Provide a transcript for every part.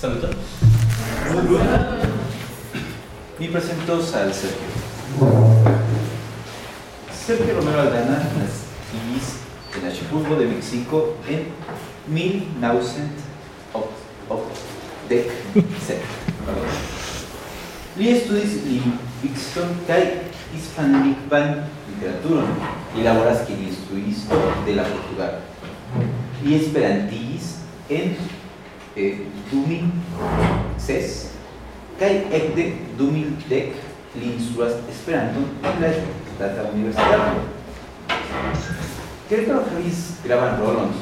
Saludos. Mi presento al Sergio. Sergio Romero Aldana nació en Achipulco de México en 1987. Li studis lingviston kaj hispanlingvan literaturon. Li laboras kiel instruisto de la Portugal. Li esperantigis en eh, 2006 kaj ekde 2010 li instruas Esperanton en la Ŝtata Universitato. Kelkaj havis gravan rolon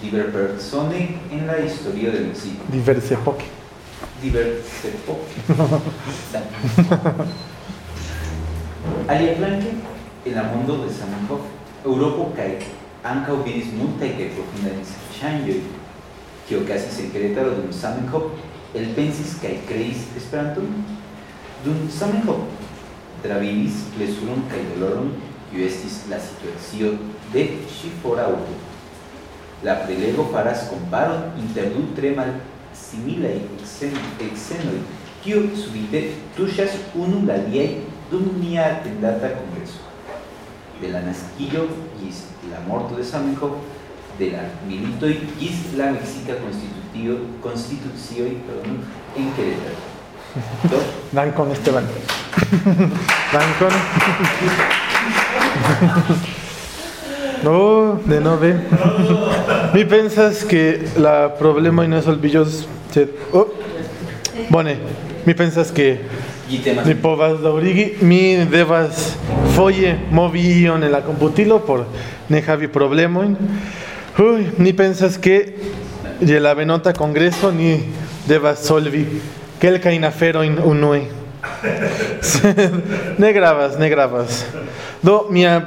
diverpersone en la historio de Meksiko. Diverse epoke. Diverse en la mondo de Zamenhof, Eŭropo kaj ankaŭ vidis multaj kaj profundaj ŝanĝoj que okazis en Querétaro dum Zamenhof elpensis kaj kreis Esperanton. Dum Zamenhof travivis plezuron kaj doloron kiu estis la situacio de ŝi fora urbo. La prelego faras comparon inter du tre malsimilaj ekscenoj kiu subite tuŝas unu la aliaj dum nia atendata kongreso. De la naskiĝo ĝis la morto de Zamenhof de la la meksika konstitucio konstitucioj pardon, en Querétaro. Do, Dankon, Esteban. Dankon. No, de nove. Mi pensas que la problema no es olvillos. Oh. Bone, mi pensas que mi povas daŭrigi, mi devas foje movi ion en la komputilo por ne havi. Uy, mi pensas que je la venonta kongreso ni devas solvi kelkajn aferojn unue. Sed ne gravas, ne gravas. Do mia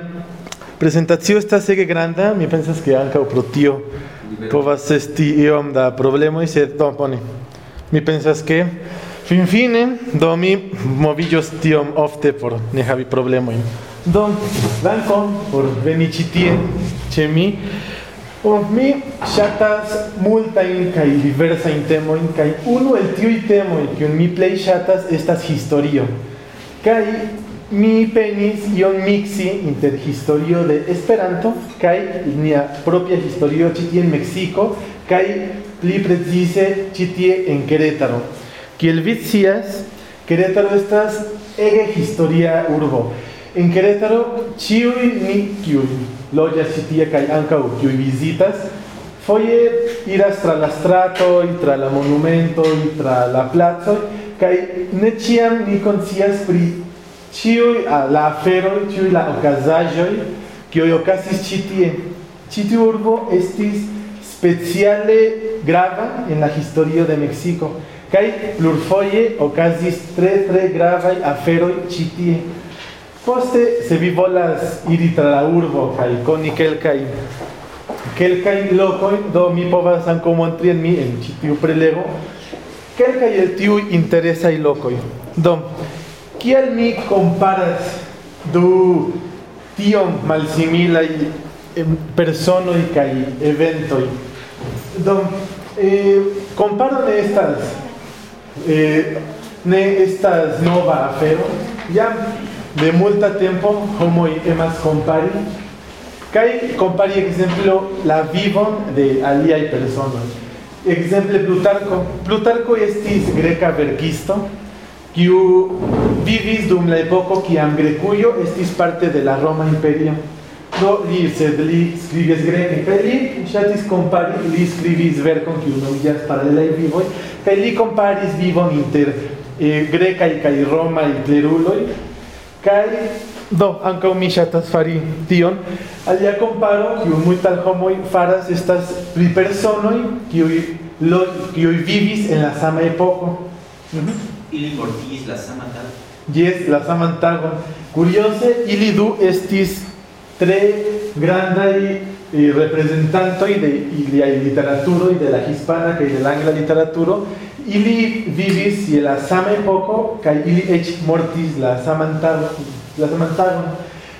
prezentacio estas ege granda, mi pensas que ankaŭ pro tio povas esti iom da problemoj, sed do bone. Mi pensas que finfine do mi movillos tiom ofte por ne havi problemojn. Do dankon por veni ĉi tie ĉe mi. Oh, mi ŝatas multajn kaj diversajn temojn kaj unu el tiuj temoj kiun mi plej ŝatas estas historio. Kaj mi penis ion mixi inter historio de Esperanto kaj nia propia historio tie en Meksiko kaj pli precize tie en Querétaro. Kiel vi Querétaro estas ege historia urbo. en Querétaro ciui ni kiu loĝas ĉi tie kaj ankaŭ kiu vizitas foje iras tra la strato, tra la monumento, tra la placo kaj ne ĉiam ni konscias pri ciui la aferoj, ciui la okazaĵoj kiuj okazis ĉi tie. Ĉi tiu urbo estis speciale grava en la historio de Mexico kaj plurfoje okazis tre tre gravaj aferoj ĉi tie. Poste, se vi volas iri tra la urbo kaj koni kelkaj kelkajn lokojn, do mi povas ankaŭ montri en mi en ĉi tiu prelego kelkaj el tiuj interesaj lokoj. Do, kiel mi komparas du tiom malsimilaj em, personoj kaj eventoj? Do, eh, comparo ne estas eh, ne estas nova afero. Ja de multa tempo homoj emas kompari kaj kompari ekzemplo la vivon de aliaj personoj. Ekzemple Plutarko. Plutarko estis greka verkisto kiu vivis dum la epoko kiam Grekujo estis parte de la Roma Imperio. Do li sed li skribis greke kaj li ŝatis kompari, li skribis verkon kiu nomiĝas Paralelaj vivoj kaj li komparis vivon inter eh, grekaj kaj romaj kleruloj kaj do ankaŭ mi ŝatas fari tion. Alia komparo kiu multaj homoj faras estas pri personoj kiuj lo kiuj vivis en la sama epoko. Mhm. ili mortigis la sama tago. Yes, la saman tagon. Curiose, ili du estis tre grandaj eh, reprezentantoj de iliaj literaturoj de la hispana kaj de la angla literaturo. ili vivis je la sama epoko kaj ili eĉ mortis la saman tagon la saman tagon.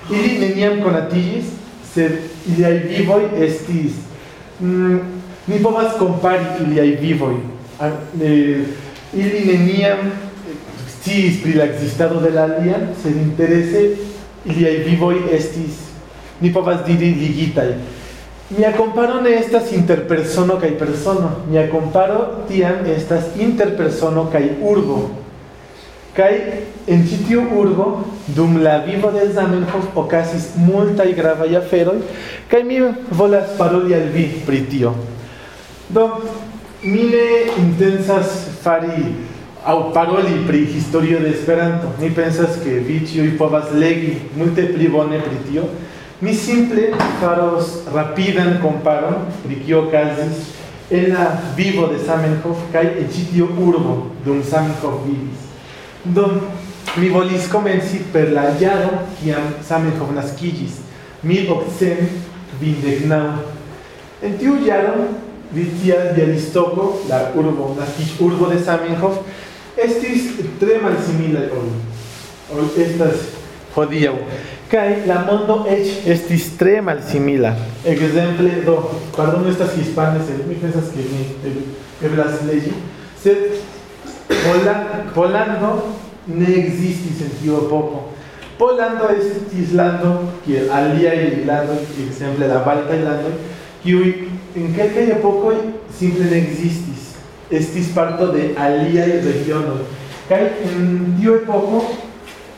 Ili neniam konatiĝis sed iliaj vivoj estis. Mm, ni povas kompari iliaj vivoj. Eh, ili neniam sciis pri la ekzistado de la alia sed interese iliaj vivoj estis ni povas diri ligitaj. Mia comparo ne estas interpersono kai persono, mia comparo tiam estas interpersono kai urbo. Kai en sitio urbo dum la vivo de Zamenhof okazis multa y grava y afero kai mi volas paroli al vi pri tio. Do mi ne intensas fari au paroli pri historio de Esperanto. Mi pensas ke vi tio povas legi multe pli bone pri tio. Mi simple faros rapidan comparo pri kio okazis en la vivo de Zamenhof kai en sitio urbo dum Zamenhof vivis. Do mi volis komenci per la jaro kiam Zamenhof naskiĝis, 1829. En tiu jaro Vitia Bialistoko, la urbo, naskiĝ urbo de Zamenhof, estis tre malsimila ol estas hodiaŭ. Kaj la mondo eĉ estis tre malsimila. Ekzemple, do, pardono estas hispane, sed mi pensas ke mi eblas legi, sed Polando ne existis en tiu epoko. Polando estis lando kiel aliaj landoj, ekzemple la baltaj landoj, kiuj en kelkaj epokoj simple ne existis. Estis parto de aliaj regionoj. Kaj en tiu epoko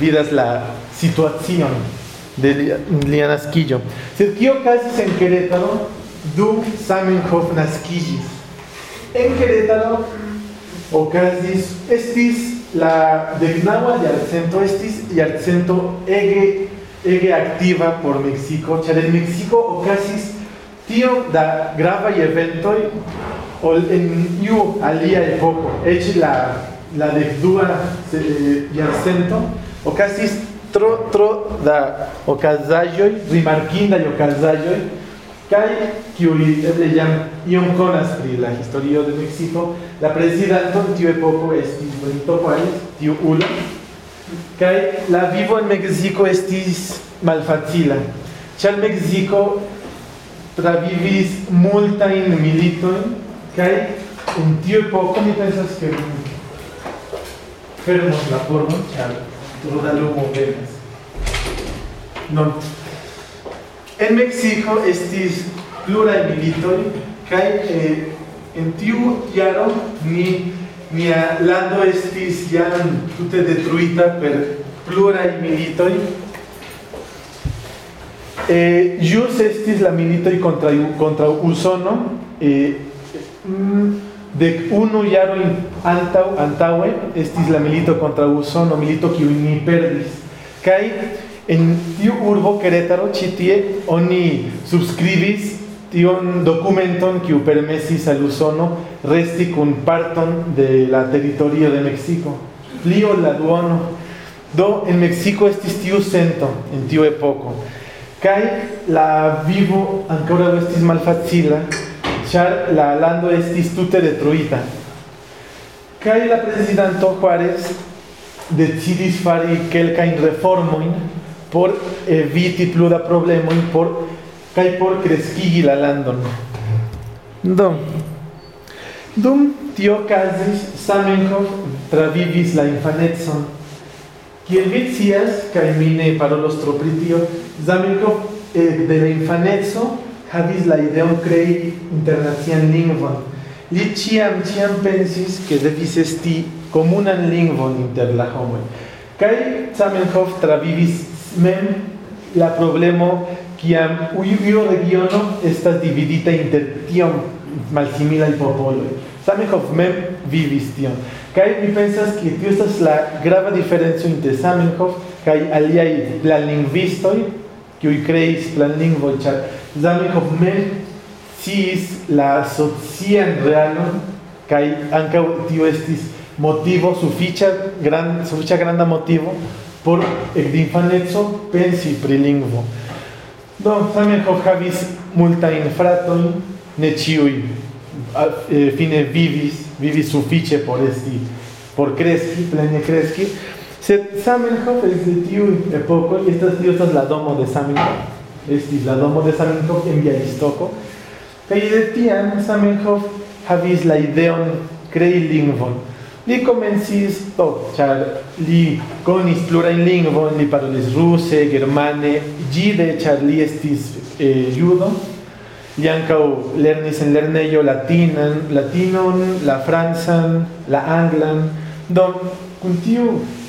Vidas la situacion de lia naskiĝo. Sed kio okazis en Querétaro dum Zamenhof naskiĝis? En Querétaro okazis estis la decnagua yarcento estis yarcento ege ege activa por Mexico, ĉar en Mexico okazis tio da gravaj eventoj ol en iu alia epoko, eĉ la la dekdua jarcento okazis tro tro da okazaĵoj rimarkindaj okazaĵoj kaj kiuj eble jam iom konas pri la historio de Meksiko la prezidanto de tiu epoko estis Benito Juárez tiu ulo kaj la vivo en Meksiko estis malfacila. Ĉar Meksiko travivis multajn militojn kaj en tiu epoko mi pensas ke fermos la tro lumo venas. Non. En Mexico estis pluraj militoj kaj eh, en tiu jaro ni mia lando estis jam tute detruita per pluraj militoj. Eh, jus estis la militoj contra, contra Usono, eh, de unu jaroin antau, antaue estis la milito contra Usono, milito kiu ni perdis. Kai en tiu urbo Querétaro chitie oni subscribis tion documenton kiu permesis al Usono resti kun parton de la teritorio de Mexico. Plio la duono. Do en Mexico estis tiu cento en tiu epoko. Kai la vivo ancora estis malfacila, char la lando estis tute detruita. Kaj la prezidanto Juarez decidis fari kelkajn reformojn por eviti pluda problemojn por kaj por kreskigi la landon. Do, dum tio okazis, Zamenhof travivis la infanetson. Kiel vi scias, kaj mi ne parolos tro pri tio, Zamenhof eh, de la infaneco havis la ideon crei internacian lingvon. Li ciam, ciam pensis che devis esti comunan lingvon inter la homoj. Kaj Zamenhof travivis mem la problemo kiam iu regiono estas dividita inter tiom malsimilaj popoloj. Zamenhof mem vivis tion. Kaj mi pensas ke tio estas la grava diferenco inter Zamenhof kaj aliaj planlingvistoj kiuj kreis planlingvoj, ĉar Zamenhof mem sciis la socian realon kai anca tio estis motivo sufiĉa gran sufiĉa granda motivo por ekde pensi pri lingvo do Zamenhof havis multajn fratojn ne ĉiuj eh, fine vivis vivis sufiĉe por esti por kreski plene kreski Zamenhof es de tiu epoko estas tio estas la domo de Zamenhof estis la domo de Zamenhof en Bialistoko kaj de tiam Zamenhof havis la ideon crei lingvon. Li comencis to, char li conis plurajn lingvon, li parolis ruse, germane, gide, char li estis eh, judo. Li ankaŭ lernis en lernejo latinan, latinon, la francan, la anglan. Do, kun tiu,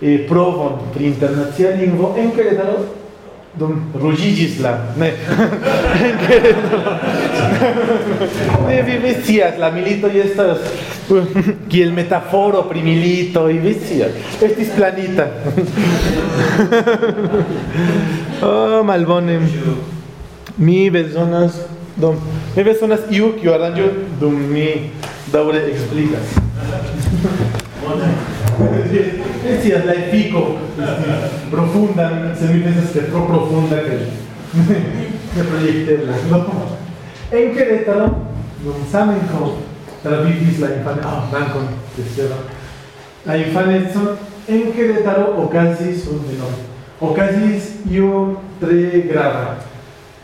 e provon pri internacia lingvo en Querétaro dum ruĝiĝis la ne. En Querétaro ne vi vi scias la militoj estas kiel metaforo pri militoj vi scias. Estis planita. Oh malbone. Mi bezonas dum mi bezonas iu kiu aranĝu dum mi daŭre eksplikas. Decías la efico profunda, se me piensas que pro profunda que me proyecté la no. En Querétaro, non Zamenhof travivis la infanezo, ah, dankon, tercero. La infanezo en Querétaro okazis un no. Okazis io tre grava.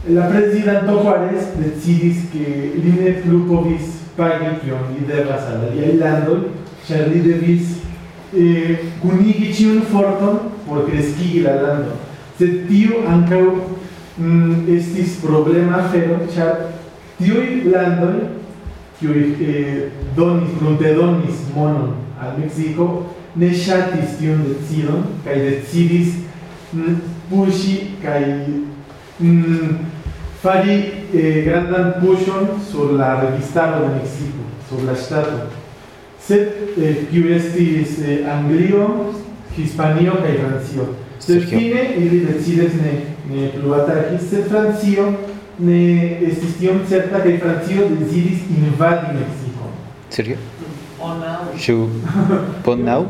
La prezidanto Juárez decidis que li ne plu povis pagi kion li devas al aliaj landoj, ĉar li devis eh, kunigi ĉiun forton por kreskigi la lando. Sed tio ankaŭ mm, estis problema afero, ĉar tiuj landoj, kiuj eh, donis, pruntedonis monon al Meksiko, ne ŝatis tiun decidon kaj decidis mm, puŝi kaj mm, fari eh, grandan puŝon sur la registaro de Meksiko, sur la ŝtato sed eh, più estis eh, Anglio, Hispanio kaj Francio. Sed fine ili decides ne, ne plu ataki, sed Francio ne estis tiom certa kaj Francio decidis invadi Meksikon. Sergio? On now. Ĉu pon now?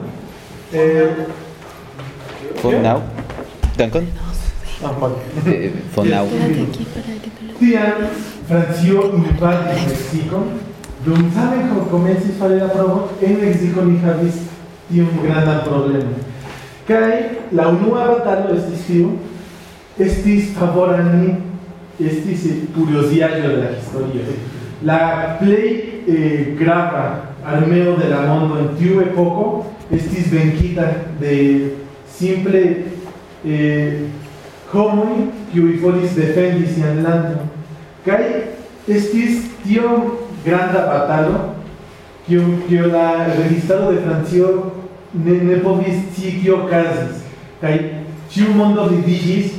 Eh, pon now? Dankon? ah Pon eh, now. Tiam Francio invadis Mexico. Dum Zamenhof komencis fari la provo, en Meksiko ni havis tiun grandan problemon. Kaj la unua batalo estis tiu, estis favora ni, estis curiosiaĵo de la historio. La plej eh, grava armeo de la mondo en tiu epoko estis venkita de simple eh, homoj kiuj volis defendi sian landon. Kaj estis tiom granda batalo que que la registrado de Francio ne, ne povis ci kio okazis kaj ĉiu mondo vidigis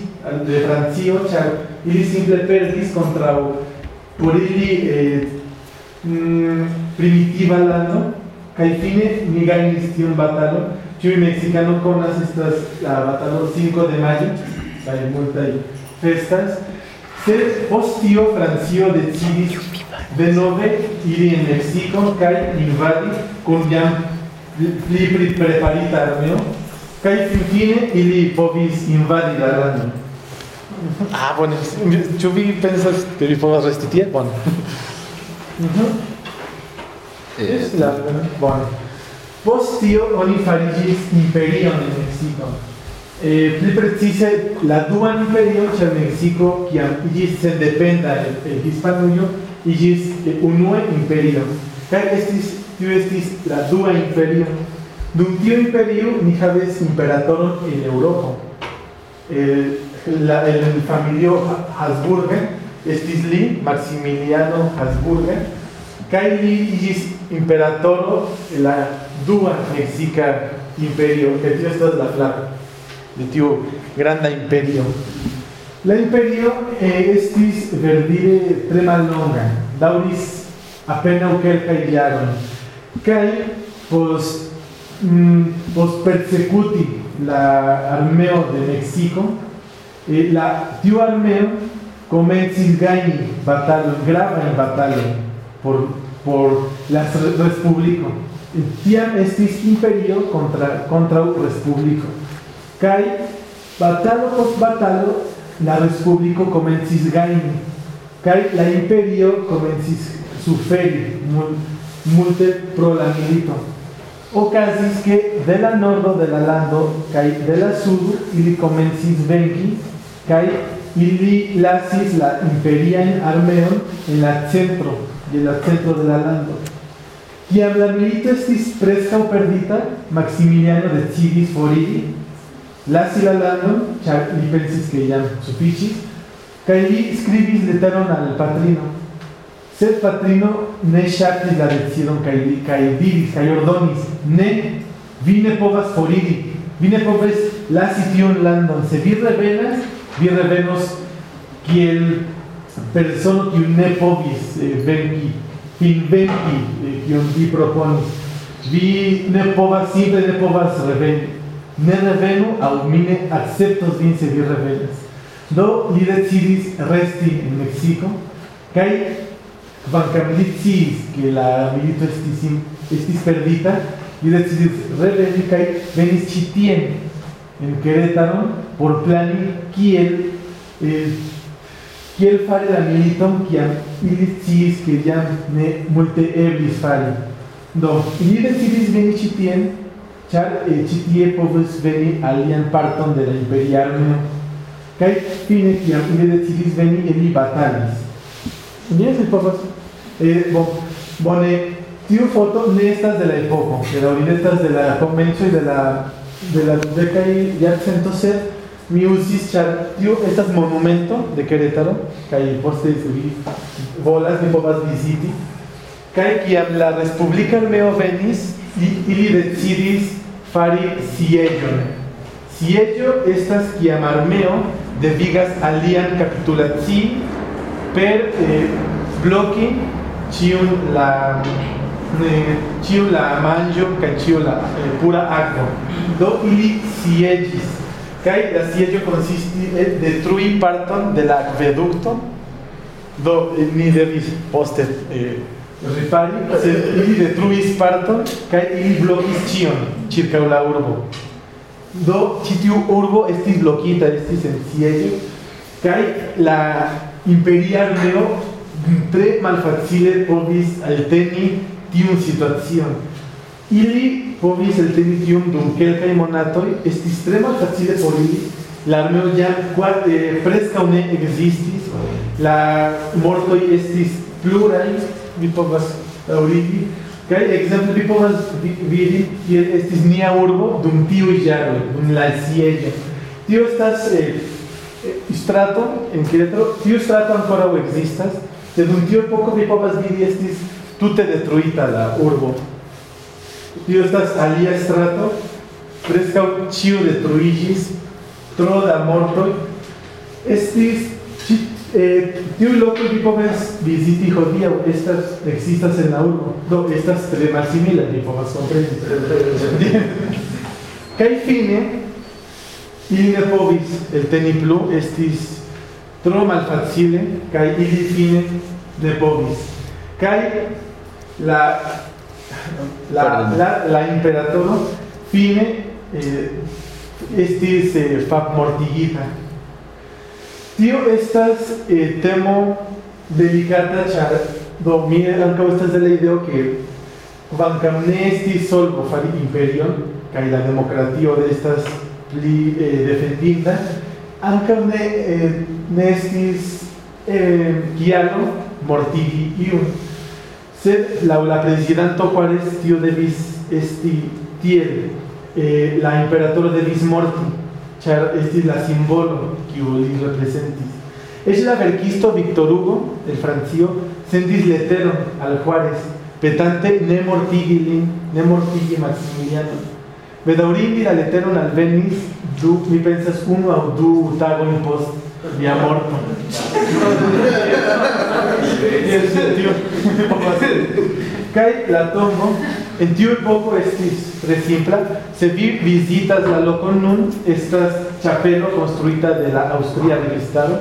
de Francio ĉar ili simple perdis kontraŭ por ili eh, mm, primitiva lando kaj fine ni gajnis tiun batalo ĉiuj mexikanoj konas estas la batalo 5 de mayo kaj multaj festas. Sed post tio Francio decidis de nove iri en Mexico kai invadi kun jam pli preparita armeo kai fine ili povis invadi la lando. Ah, bueno, ĉu vi pensas ke vi povas resti tie? Bone. Es la bueno. Post tio oni farigis imperion en Mexico. Eh, pli precise la duan imperio ĉar Mexico kiam iĝis sendependa el, el Hispanujo iĝis unue imperio. Kaj estis tiu estis la dua imperio. Dum tiu imperio ni havis imperatoron en Eŭropo. El, la, el familio Habsburgen estis li, Maximiliano Habsburgen, kaj li iĝis imperatoro la dua mexica imperio, que tío esta es la flaca, de tío granda imperio. La imperio eh, estis verdire tre mallonga, dauris appena quelcae iaron, kai pos, mm, pos persecuti la armeo de Mexico, eh, la tiu armeo comencis gagni batalon, grava batalon por, por la respublico. Tiam estis imperio contra, contra respublico. Kai batalo post batalo la respublico comencis gagni. Kai la imperio comencis suferi multe pro la milito. Ocasis que de la nordo de la lando kai de la sud ili comencis venki kai ili lasis la imperian armeon en la centro en la centro de la lando. Kiam la milito estis preskaŭ perdita, Maximiliano decidis foriri, lasi la landon, ĉar li pensis ke jam sufiĉis, kaj li skribis leteron al patrino. Sed patrino ne ŝatis la decidon kaj li kaj diris kaj ordonis: Ne, vi ne povas foriri, vi ne povas lasi tiun landon. Se vi revenas, vi revenos kiel persono kiu ne povis eh, venki finvenki eh, kiun vi proponis. Vi ne povas simple ne povas reveni. Ne revenu aŭ mi ne akceptos vin se vi revenas. Do li decidis resti en Mexico kaj kvankam li sciis ke la milito estis, estis perdita, li decidis reveni kaj venis ĉi tien en Querétaro por plani kiel eh, kiel la militon kiam ili sciis ke jam ne multe eblis fari. Do, ili decidis veni ĉi ĉar eh, ĉi tie povus veni alian parton de la imperia armeo. Kaj fine kiam ili decidis veni, ili batalis. Jes, ili povas. Eh, bon, bone, tiu foto ne estas de la epoko, ili estas de la komenco de la de la dekaj jarcento sed mi usis char tio estas monumento de Querétaro kaj poste vi volas mi povas viziti kaj kiam la respublika armeo venis ili decidis fari sieĝon sieĝo estas kiam armeo devigas alian kapitulaci per eh, bloki ĉiun la ĉiu la manĝo kaj ĉiu la eh, pura akvo. Do ili sieĝis kaj la sieĝo konsistis en detrui parton de la akveduktto do ni devis poste eh, ripari sed ili detruis parton kaj ili blokis ĉion ĉirkaŭ la urbo. Do ĉi urbo estis blokita estis en sieĝo kaj la imperia armeo tre malfacile povis alteni tiun situacion. Ili povis el teni tiun dum kelkaj monatoj estis tre malfacile por ili la armeo ja eh, preskaŭ ne ekzistis la mortoj estis pluraj vi povas daŭrigi kaj ekzemple povas vidi kiel estis nia urbo dum tiuj jaroj dum la sieĝo tio estas eh, strato en Querétaro tiu strato ankoraŭ ekzistas sed dum tiu epoko vi povas vidi estis tute detruita la urbo Tio estas alia strato, preskaŭ ĉiu detruiĝis tro da mortoj. Estis eh, tiu loko vi povas viziti hodiaŭ, estas ekzistas en la urbo. Do estas tre malsimila, vi povas kompreni. Kaj fine ili ne povis elteni plu, estis tro malfacile kaj ili fine ne povis. Kaj la la, la, la imperatoro fine eh, estis eh, mortigita. Tio estas eh, temo delicata ĉar do mi ankaŭ estas de la ideo ke kvankam ne estis solvo fari imperion kaj la demokratio estas pli eh, defendinda ankaŭ ne eh, ne estis eh, kialo mortigi iun la presidente Juárez tio devis esti tiel eh, la imperatoro devis morti char la simbolo kiu li representis es la verkisto Victor Hugo el francio sendis letero al Juárez petante ne mortigi ne mortigi Maximiliano. Bedaurindi la leteron al venis du, mi pensas, uno au du tagon post via morto. Kai la tombo en tiu poco estis resimpla, se vi visitas la locon nun, estas chapelo construita de la Austria del Estado,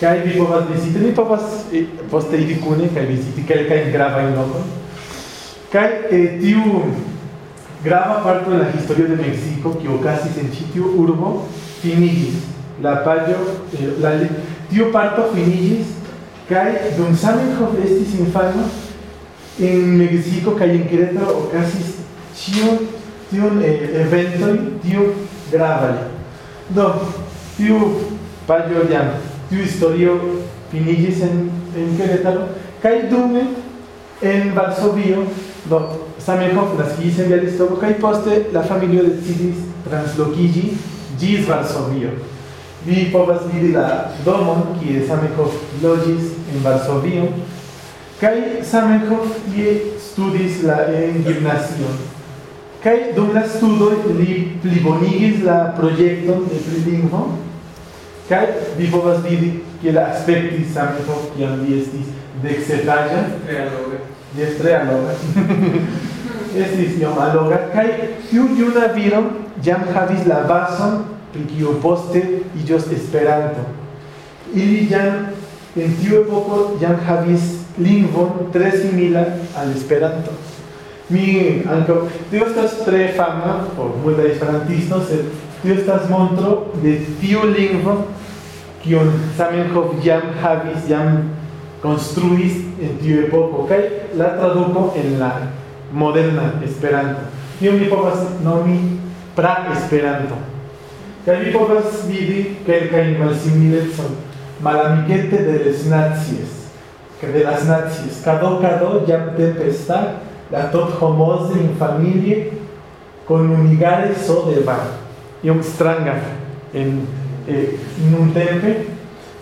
kai vi povas visiti, mi povas eh, poste iri kune, kai visiti kelkajn gravajn lokon. Kai eh, tiu grava parto de la historio de Mexico, que okazis en ĉi urbo, finigis. La paĝo, eh, la, tiu parto finigis, kai dum Zamenhof estis infano, en Mexico kaj en Querétaro okazis ĉio tiun eh, eventoj tiu gravaj. Do tiu paĝo jam tiu historio finiĝis en en Querétaro kaj dume en Varsovio do Zamenhof naskiĝis en Bialistoko kaj poste la familio decidis translokiĝi ĝis Varsovio. Vi povas vidi la domon kie Zamenhof loĝis en Varsovio. Kai Samenhof ie studis la eh, en gimnasio. Kai dum la studo li plibonigis la projekton de prilingvo. Kai vi povas vidi ke la aspekti Samenhof kiam li estis dexetaĝa. Tre aloga. Jes tre aloga. estis iom aloga. Kai tiu juna viro jam havis la bazon pri kiu poste iĝos Esperanto. Ili jam en tiu epoko jam havis lingvon tre simila al Esperanto. Mi ankaŭ tio estas tre fama por multaj esperantistoj, sed tio estas montro de tiu lingvo kiun Zamenhof jam havis, jam construis en tiu epoko kaj la traduko en la moderna Esperanto. Tio mi povas nomi pra-Esperanto. Kaj vi povas vidi kelkajn malsimilecon malamiguete de las nazies, que de las nazies, cado cado jam tempesta, la tot homose in familie, con unigare so de va, iom stranga en, eh, in un tempe,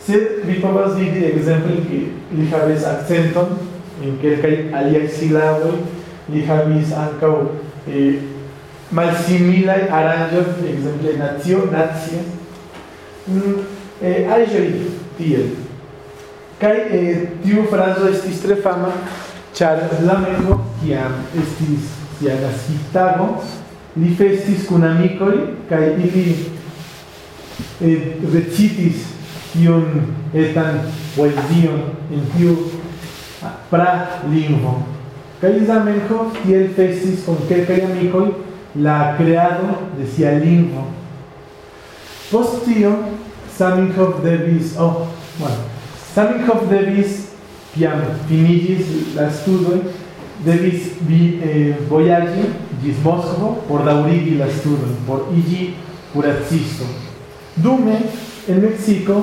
sed vi povas vidi exemple que li havis accenton en quelcai aliai silaboi, li havis ancau eh, malsimilai aranjos, exemple, nazio, nazie, mm, eh, tiel. Kai eh, tiu frazo estis tre fama, ĉar Zamenhof, kiam estis sia naskiĝtago, li festis kun amikoj kaj ili eh, recitis tiun etan poezion en tiu pra lingvo. Kaj Zamenhof tiel festis kun kelkaj amikoj la creado de sia lingvo. Post tio, Zamenhof devis, oh, bueno, Zamenhof devis, kiam finigis la studoj, devis vi eh, vojaĝi ĝis Moskvo por daŭrigi la studojn, por iĝi kuracisto. Dume en Meksiko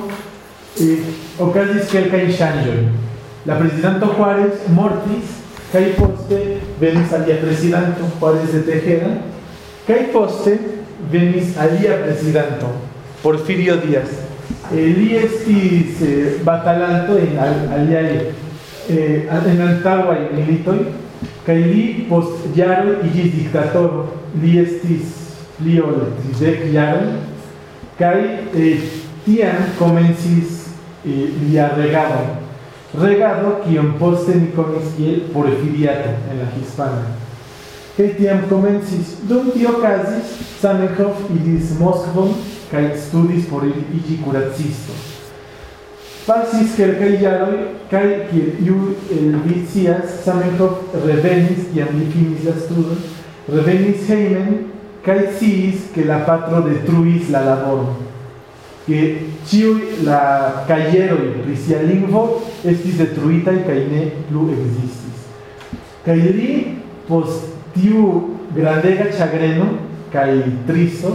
eh, okazis kelkaj ŝanĝoj. La prezidanto Juárez mortis kaj poste venis alia prezidanto Juárez de Tejera kaj poste venis alia prezidanto Porfirio Díaz. Li estis eh, batalanto en al, aliai eh, en antaŭaj militoj kaj li post jaroj iĝis diktatoro. Li estis pli ol tridek jaroj kaj eh, tiam komencis eh, lia regado. Kiam poste ni konis kiel porfiriato en la hispana. Kaj tiam komencis. Dum tio okazis, Zamenhof iris Moskvon kai studis por igi curacisto. Pasis quelcae jaroi, kai kiel iu el vicias, Samenhof revenis, iam li finis la studon, revenis heimen, kai siis que la patro detruis la labor Que ciui la cayero pri sia lingvo estis detruitai kai ne plu existis. Kai li, post tiu grandega chagreno, kai triso,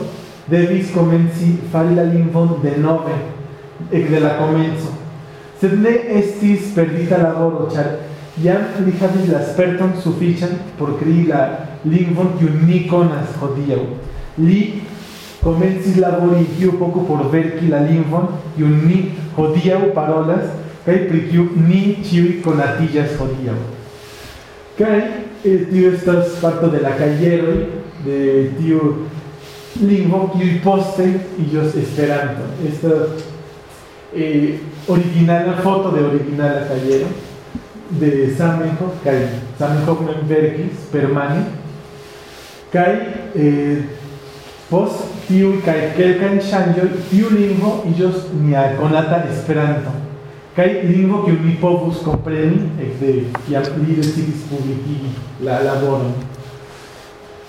devis comenci fari la lingvon de nove, ec de la comenzo. Sed ne estis perdita laboro, char jam li havis la sperton sufician por crei la lingvon kiun ni conas hodiaŭ. Li komencis labori iu poco por verki la lingvon kiun ni hodiaŭ parolas kaj pri kiu ni ĉiuj konatiĝas hodiaŭ. Kai, eh, tio estas parto de la kajeroj de tio lingvo que poste y yo esperando. Esta eh, original foto de original la calle de Samenhof, Kai Samenhof Membergis, Permani, Kai eh, post tío Kai Kelkan Shanjo, tío lingvo y yo ni a conata esperando. Kai lingvo que mi povus compreni de kiam li decidis publicigi la laboron.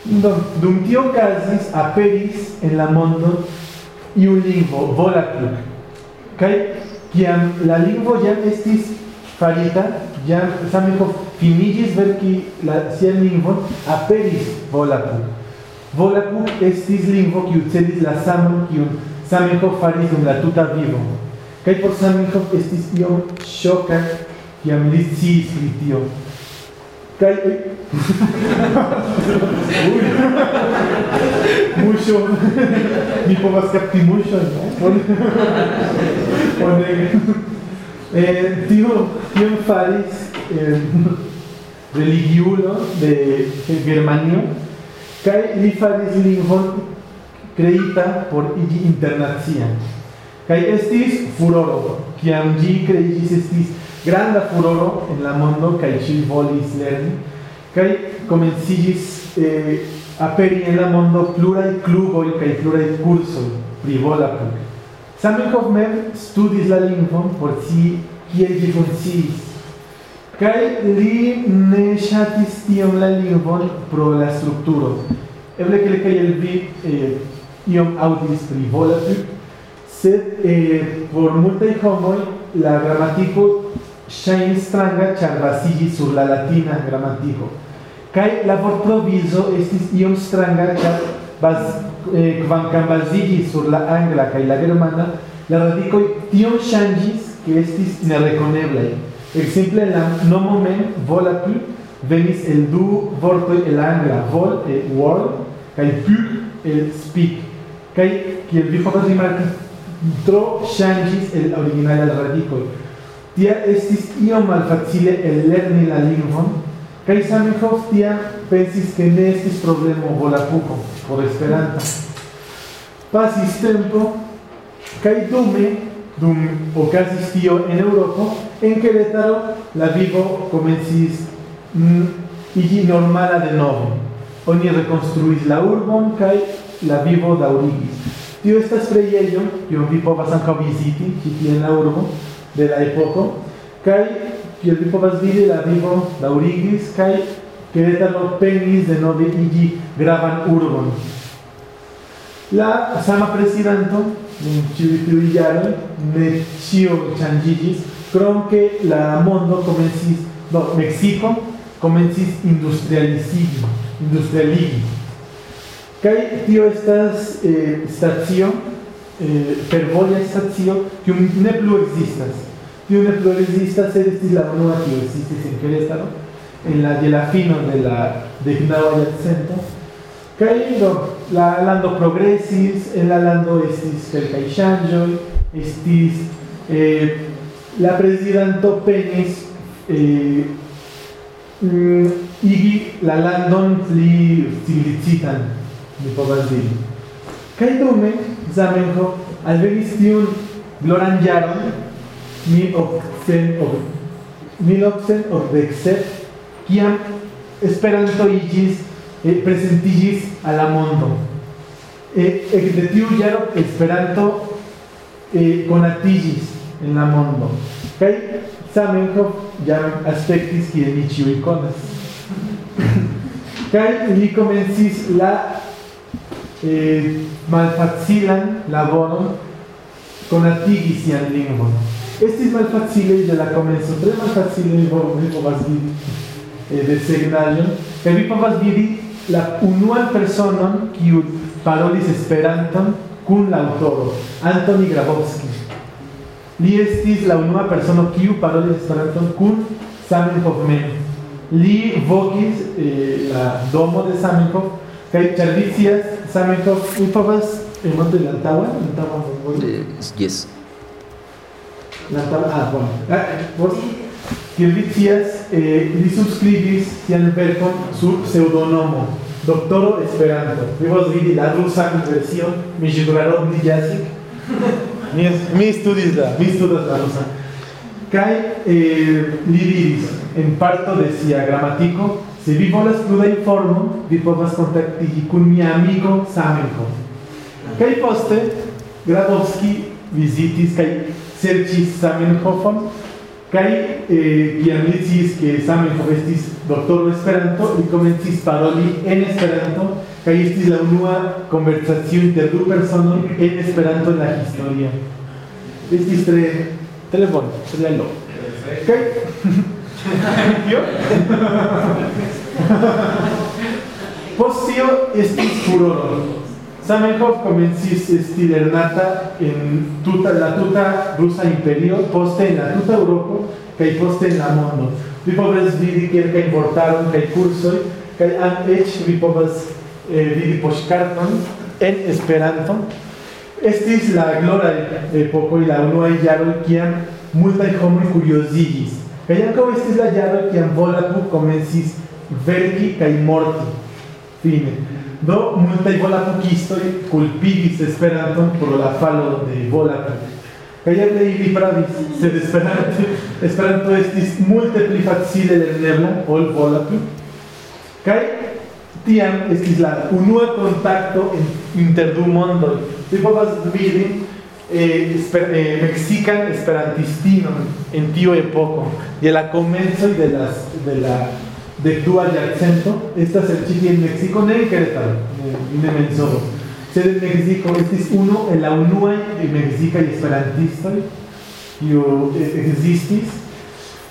Do, dum tio casis aperis en la mondo iu lingvo, Volapük. Kaj kiam la lingvo jam estis farita, jam Zamenhof finigis verki la sian lingvon, aperis Volapük. Volapük estis lingvo kiu celis la samon kiun Zamenhof faris dum la tuta vivo. Kaj por Zamenhof estis iom ŝoka kiam li sciis pri tio. Kaj mucho. Mi povas mucho no Bone. Eh, tio tion faris eh, religiulo de Germanio. Kaj li faris lingvon kreita por igi internacia. Kaj estis furoro kiam ĝi kreiĝis estis granda furoro en la mondo kaj ŝi volis lerni kaj komenciĝis eh, aperi en la mondo pluraj kluboj kaj pluraj kursoj pri Volapuk. Zamenhof mem studis la lingvon por si kiel ĝi funkciis Kai li ne ŝatis tiom la lingvon pro la strukturo. Eble kelkaj el vi eh, iom aŭdis pri Volapük, sed eh, por multaj homoj la gramatiko ŝajnis stranga charvasigi sur la latina grammatico kaj la vortprovizo estis iom stranga ĉar bas eh, kvankam baziĝis sur la angla kaj la germana la radikoj tiom shangis ke estis nerekoneblaj. Ekzemple la nomo mem vola venis el du vortoj el angla vol e world kaj plu el speak. Kaj kiel vi povas rimarki tro shangis el originala radikoj tia estis iom malfacile ellerni la lingvon, kai Zamenhof tia pensis que ne estis problemo volapuko por Esperanto. Pasis tempo, kai dume, dum okazis tio en Europo, en Querétaro la vivo komencis mm, igi normala de novo. Oni rekonstruis la urbon kai la vivo daŭrigis. Tio estas prejejo, kion vi povas ankaŭ viziti ĉi tie en la urbo, de la epoko, kai kiel vi povas vidi la vivo daŭrigis kaj Querétaro penis de nove igi gravan urbon. La sama presidento dum ĉiuj tiuj jaroj ne ĉio ŝanĝiĝis, krom ke la mondo komencis, no, Meksiko komencis industrializigi, industrialigi. Kaj tio estas eh, stacio, eh, fervoja stacio, kiu ne plu ekzistas Tio ne plu ekzistas, sed estis la unua kiu ekzistis en Querétaro en la de la fino de la deknaŭa jarcento. Kaj do la lando progresis, en la lando estis kelkaj ŝanĝoj, estis eh, la prezidanto penis eh, mm, igi la landon pli civilicitan, mi povas diri. Kaj dume Zamenhof alvenis tiun gloran jaron mi obsen o mi obsen o dexet kiam esperanto igis eh, presentigis a la mondo. E eh, e de tiu jaro esperanto e atigis en la mondo. Kai Zamenhof aspectis ki ni ciu iconas kai li la eh, malfacilan laboron si sian lingvon. Estis malfacile de la comenzo, tre malfacile vi povas vidi eh, de signajon, kaj vi povas vidi la unuan personon kiu parolis Esperanton kun la aŭtoro, Antoni Grabowski. Li estis la unua persono kiu parolis Esperanton kun Zamenhof mem. Li vokis eh, la domo de Zamenhof kaj ĉar vi scias Zamenhof, mi povas remonti la antaŭan, antaŭan Yes. La tabla, ah, bueno. Ah, kiel vi scias, eh, li subscribis sian verkon sur pseudonimo Doktoro Esperanto. Vi vos vidi la rusan versión, mi ĵurarodiĝasik. mi, mi studis la, mi studas la rusa. Kaj eh, li diris en parto de sia gramatiko, Se vi volas pluda informo, vi povas kontaktigi kun mia amigo Samenhof. Kaj poste Gradovski vizitis kaj serĉis Samenhofon kaj eh, kiam li sciis ke Samenhof estis doktoro Esperanto, li komencis paroli en Esperanto kaj estis la unua konversacio inter du personoj en Esperanto en la historio. Estis tre tre bone, tre longe. Kaj Kio? Post tio estis furoro. Zamenhof komencis esti lernata en tuta la tuta rusa imperio, poste en la tuta Eŭropo kaj poste en la mondo. Vi povas vidi kelkajn vortaron kaj kursoj kaj eĉ vi povas eh, vidi poŝkarton en Esperanto. Estis la glora epoko la unuaj jaroj kiam multaj homoj kuriozigis. Kaj ankaŭ estis la jaro kiam Volapük komencis verki kaj morti. Fine. Do multaj volapukistoj kulpigis Esperanton pro la falo de Volapük. Kaj eble ili pravis, sed Esperanto, Esperanto estis multe pli facile lernebla ol Volapük. Kaj tiam estis la unua kontakto inter du mondoj. Vi povas vidi eh, eh, mexican esperantistinon en tiu epoko, de la comenzo de las de la de dua jarcento, estas el ĉi en Mexico ne en Querétaro, ne mensogo. Sed en Mexico estis uno en la unua mexicaj esperantistoj kiu ekzistis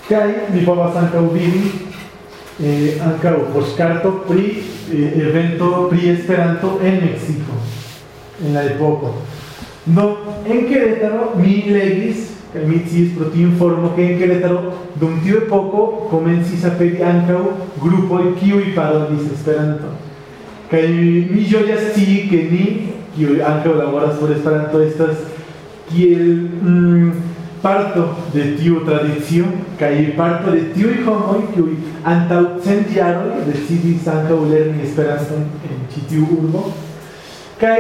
kaj mi povas ankaŭ vidi eh, ankaŭ poŝkarto pri eh, evento pri Esperanto en Mexico en la epoko. No, en Querétaro mi legis kaj mi sciis pro tiu informo ke en Querétaro dum tiu epoko komencis aperi ankaŭ grupoj kiuj parolis Esperanto. Kaj mi ĝojas scii ke ni, kiuj ankaŭ laboras por Esperanto, estas kiel mm, parto de tiu tradicio kaj parto de tiuj homoj kiuj antaŭ cent jaroj decidis ankaŭ lerni Esperanton en ĉi tiu urbo. Kaj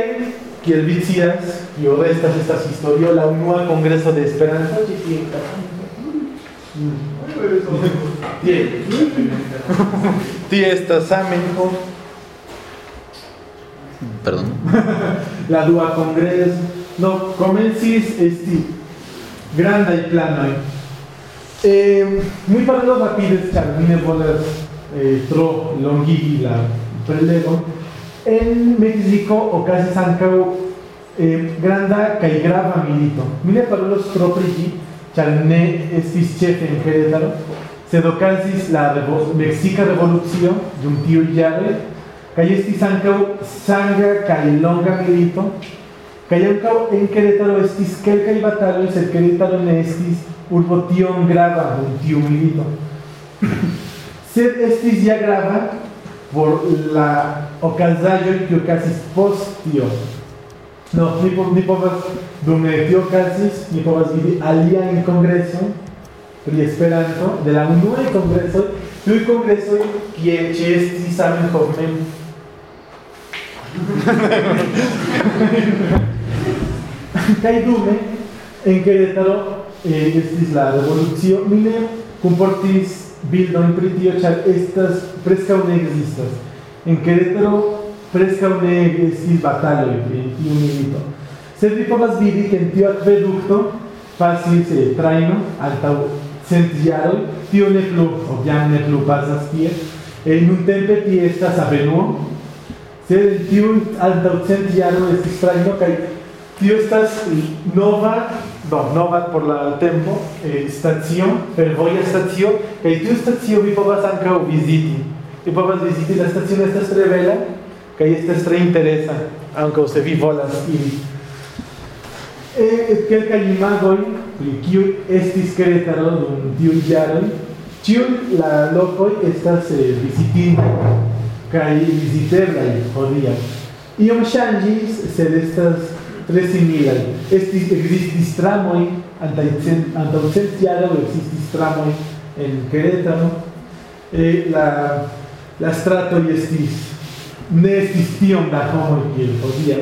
kiel vi scias, kio restas estas historio la unua kongreso de Esperanto ĉi tie. Tie. Tie estas Zamenhof. Perdón. la dua kongreso. No, komencis esti grandaj planoj. Eh, mi parolo rapide, ĉar mi ne volas eh, tro longigi la prelegon. En Mexico okazis ankaŭ eh, granda kaj milito. Mi ne parolos tro pri estis ĉefe en Querétaro, sed okazis la revo Meksika revolucio dum tiuj jaroj kaj estis ankaŭ sanga kaj longa milito. Kaj en Querétaro estis kelkaj bataloj, sed Querétaro ne estis urbo tiom grava dum milito. sed estis ja grava por la okazaĵoj kiu okazis post. No, ni, ni povas, dum tio okazis, ni povas vidi aliajn kongreson pri Esperanto de la unuaj kongresoj, tiuj kongresoj kie ĉeestis Zamenhof mem. Kaj dume en Querétaro eh, estis la revolucio, mi ne kunportis bildojn pri tio, ĉar estas preskaŭ ne ekzistas. En Querétaro preskaŭ ne estis bataloj pri tiu milito. Sed vi povas vidi ke en tiu akveduktto pasis eh, trajno antaŭ cent jaroj, tio ne plu, jam ne plu pasas tie. En nuntempe estas avenuo, sed en tiu antaŭ cent jaroj estis trajno kaj tio estas nova no, nova por la tempo, eh, stacio, fervoja stacio, kaj tiu stacio vi povas ankaŭ viziti. Vi povas viziti la stacio estas tre bela kaj estas tre interesa, ankaŭ se vi volas iri. Eh, kelkaj imagoj pri kiuj estis Querétaro dum tiuj jaroj, ĉiuj la lokoj estas eh, vizitindaj kaj viziteblaj hodiaŭ. Iom ŝanĝis, sed estas tre similaj. Estis ekzistis tramoj antaŭ cent jaroj ekzistis tramoj en Querétaro, eh, la, la strato y estis, ne estis tiom da homo kiel hodiaŭ.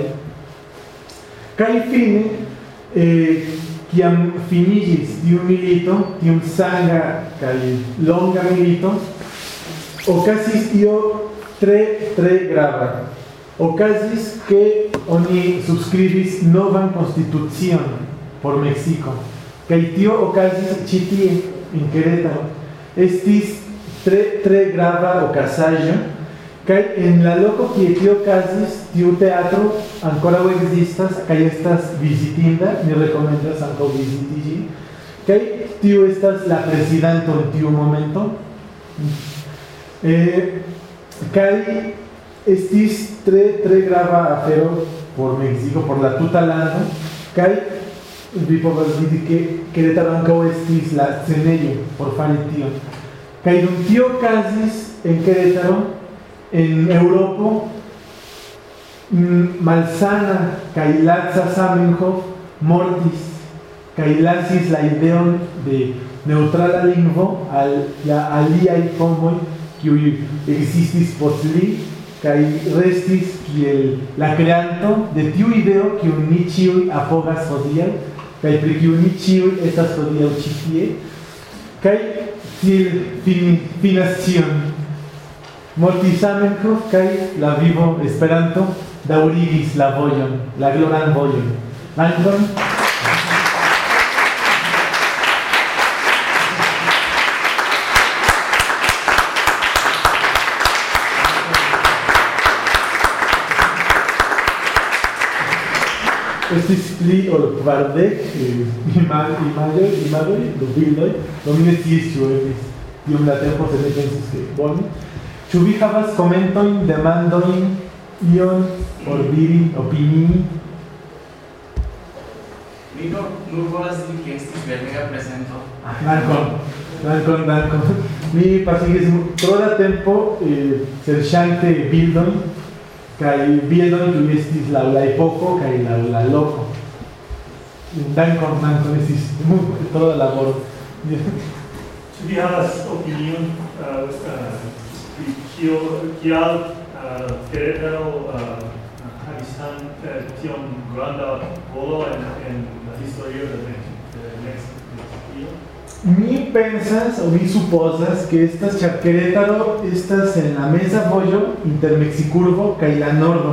Kaj fine, eh, kiam finigis tiu milito, tiun sanga kaj longa milito, okazis io tre tre grava. Okazis que oni subscribis novan constitución por México. Kaj tio okazis ĉi tie en Querétaro. Estis tre tre grava okazaĵo kaj en la loko kie tio okazis tiu teatro ankoraŭ ekzistas kaj estas vizitinda, mi rekomendas ankaŭ viziti ĝin. Kaj tiu estas la prezidanto en tiu momento. Eh, kai estis tre tre grava afero por Mexico por la tuta lando kai vi povas vidi ke Querétaro ankaŭ estis la scenejo por fari tion kai dum tio okazis en Querétaro en Europo mm, malsana kai laca Zamenhof mortis kai lasis la ideon de neutrala lingvo al la aliaj homoj kiuj ekzistis post li kaj restis kiel la kreanto de tiu ideo kiu ni ĉiuj apogas hodiaŭ kaj pri kiu ni ĉiuj estas hodiaŭ ĉi tie kaj tiel fin, finas tion mortis Zamenhof kaj la vivo Esperanto daŭrigis la vojon, la gloran vojon. Dankon. estis pli ol kvardek imagoj, imagoj, do bildoj, do mi ne sciis ĉu estis tiom la tempo, sed ne pensis ke bone. Ĉu vi havas komentojn, demandojn, ion por diri, opinii? Mi nur, volas diri ke estis belega prezento. Dankon, dankon, dankon. Mi pasigis tro da tempo eh, serĉante bildojn, kaj biedon kiu estis la la opinion pri kio kial Querétaro havis tiom granda rolo en, la historio de, Mexico? Mi pensas o mi supposas que estas ĉar Querétaro estas en la meza vojo inter Mexicurbo kaj la nordo.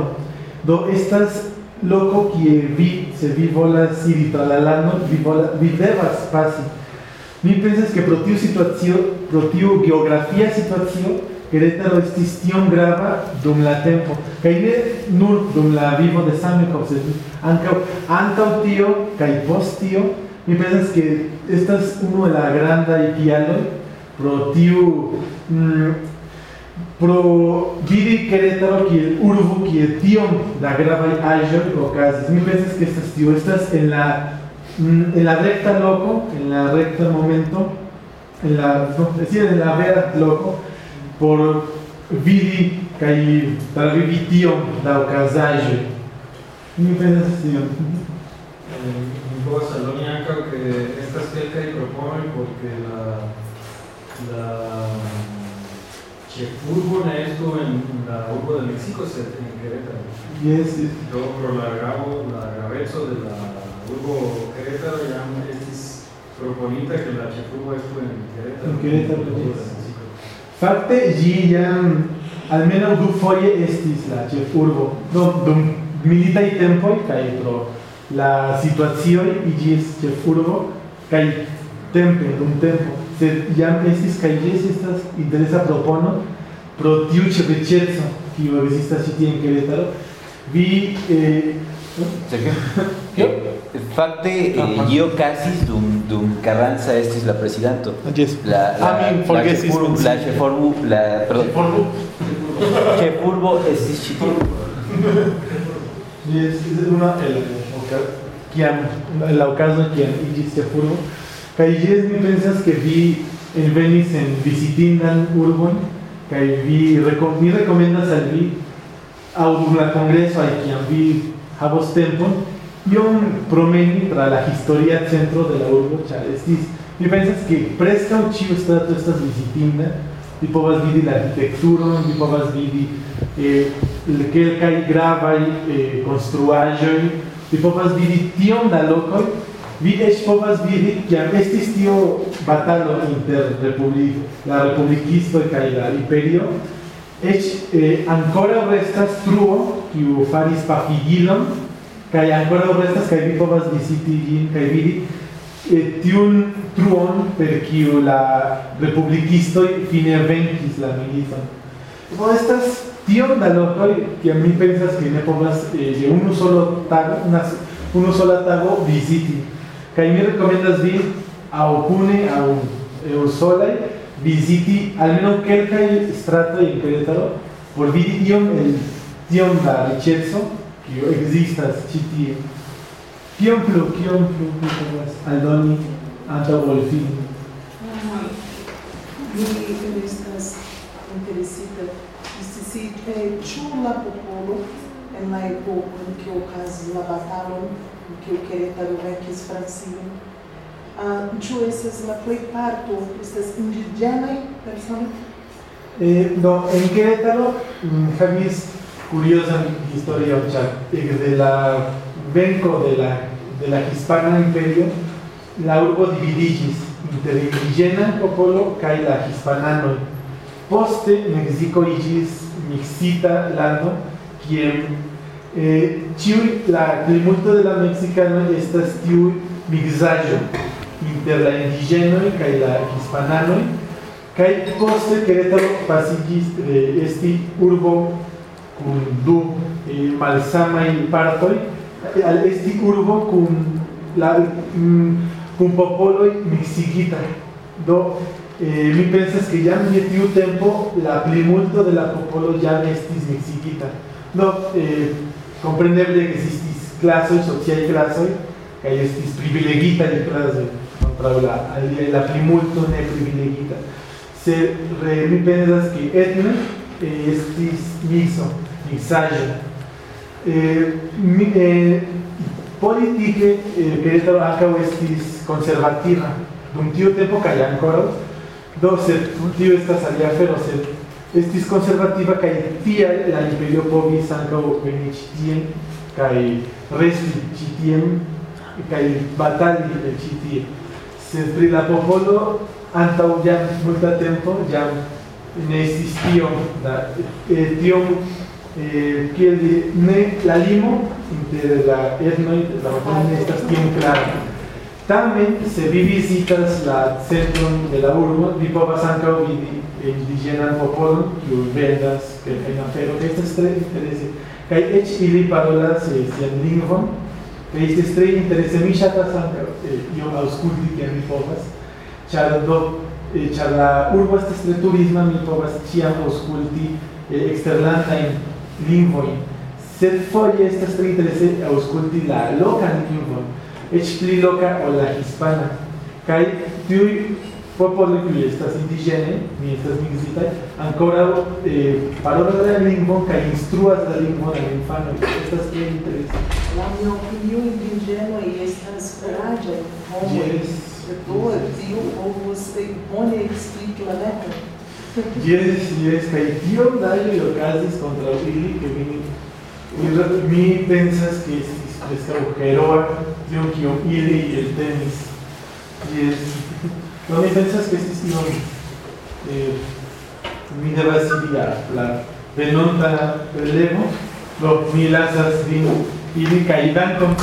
Do estas loko kie vi se vi volas iri tra la lando, vi, vola, vi devas pasi. Mi pensas que pro tiu situacio, pro tiu geografia situacio, Querétaro estis tiom grava dum la tempo. Kaj nur dum la vivo de Zamenhof, sed ankaŭ antaŭ tio kaj post tio, mi pensas que estas uno de la granda kialoj pro tiu mm, pro vidi Querétaro kiel urbo kie tiom da gravaj aĵoj okazis. Mi pensas que estas tio estas en la mm, en la recta loco, en la recta momento, en la no, en la vera loco por vidi kaj para vivi tiom da okazaĵoj. Mi pensas tion. Mi povas aldoni ankaŭ ke estas kelkaj proponoj porque la la ĉefurbo ne estu en la urbo de Mexico, sed en Querétaro. Yes, yes. Do pro la gravo, la graveco de la urbo Querétaro jam estis proponita que la ĉefurbo estu en Querétaro. En Querétaro, yes. Fakte ĝi jam almenaŭ dufoje estis la ĉefurbo. Do dum militaj tempoj kaj pro la situacioj iĝis ĉefurbo kaj tempe dum tempo. Sed jam estis kaj jes estas interesa propono pro tiu ĉefeĉeco kiu ekzistas ĉi tie en Querétaro. Vi eh, Fakte, eh, ĝi okazis dum, dum Carranza estis la. La, la, Ah, la, perdón, estis. Yes, es una el kiam la okazo kiam iĝis ĉefurbo kaj jes mi pensas ke vi envenis en vizitindan urbon kaj vi mi rekomendas al vi aŭ dum la kongreso al kiam vi havos tempon iom promeni tra la historia centro de la urbo ĉar estis mi pensas que preskaŭ ĉiu strato estas vizitinde vi povas vidi la arkitekturon vi povas vidi eh, kelkaj gravaj eh, konstruaĵoj vi povas vidi tiom da lokoj, vi eĉ povas vidi kiam estis tio batalo inter republik, la republikistoj kaj la imperio, eĉ eh, ankoraŭ restas truo kiu faris pafigilon kaj ankoraŭ restas kaj vi povas viziti ĝin kaj vidi eh, tiun truon per kiu la republikistoj fine venkis la militon. Do estas da lokoj kiam mi pensas ke ne povas eh, unu solo tago, una, unu sola tago viziti. Kaj mi rekomendas vi aŭ kune aŭ aŭ solaj viziti almeno kelkaj stratoj en Querétaro por vidi iom el tiom da riĉeco kiu ekzistas ĉi tie. Kiom plu, kiom plu vi povas aldoni antaŭ ol fini? Mi estas interesita scii ĉu la popolo en la epoko en kiu okazis la batalon en kiu Querétaro venkis Francion uh, ĉu estas la plejparto estas indiĝenaj personoj? Eh, no, en Querétaro mm, havis curiosan historion, ĉar ekde la venko de la de la hispana imperio la urbo dividiĝis inter indiĝena popolo kaj la hispananoj. Poste Meksiko iĝis miksita lando, kien eh, la plimulto de la meksikanoj estas tiu miksaĵo inter la indiĝenoj kaj la hispananoj kaj poste Querétaro pasiĝis eh, esti urbo kun du eh, malsamaj partoj al esti urbo kun la mm, kun popoloj miksigita. Do eh, mi pensas ke jam je tiu tempo la plimulto de la popolo jam estis miksigita. Do eh, kompreneble ekzistis klasoj, sociaj klasoj kaj estis privilegitaj klasoj kontraŭ la aliaj la plimulto ne privilegita. Se re, mi pensas ke etne eh, estis mixo, mixaĵo. Eh, mi, eh, politike eh, Querétaro ankaŭ estis konservativa dum tiu tempo kaj do sed tio estas alia afero sed estis konservativa kaj tial la imperio tien resti ĉi tien kaj batali la popolo multa tempo jam ne da eh, eh, ne la limo la la estas Tamen, se vi visitas la centron de la urbo, vi povas ankaŭ vidi indiĝenan popolon, kiu vendas kelkajn aferojn, kaj estas tre interese. Kaj eĉ ili parolas eh, sian lingvon, kaj estas tre interese. Mi ŝatas ankaŭ eh, iom aŭskulti, kiam mi povas, ĉar do eh, ĉar la urbo estas tre turisma, mi povas ĉiam aŭskulti eh, eksterlandajn lingvojn. Sed foje estas tre interese aŭskulti la lokan lingvon loka ol la hispana. Kiuj estas indiĝenaj, mi estas miksitaj, ankoraŭ eh, parolas la lingvon kaj instruas la lingvon al infanoj. Estas tre interesa. La mia opinio indiĝenoj estas kuraĝaj homoj. Yes. Do tiu povus bone ekspliki la leton. Yes, yes, kaj tiom da ili okazis kontraŭ ili, ke mi, mi, mi pensas ke estis preskaŭ heroa tion kiom ili eltenis. Yes. No, mi pensas ke estis iom eh, mi iri la, la venonta relevo, do mi lasas vin ili kaj dankon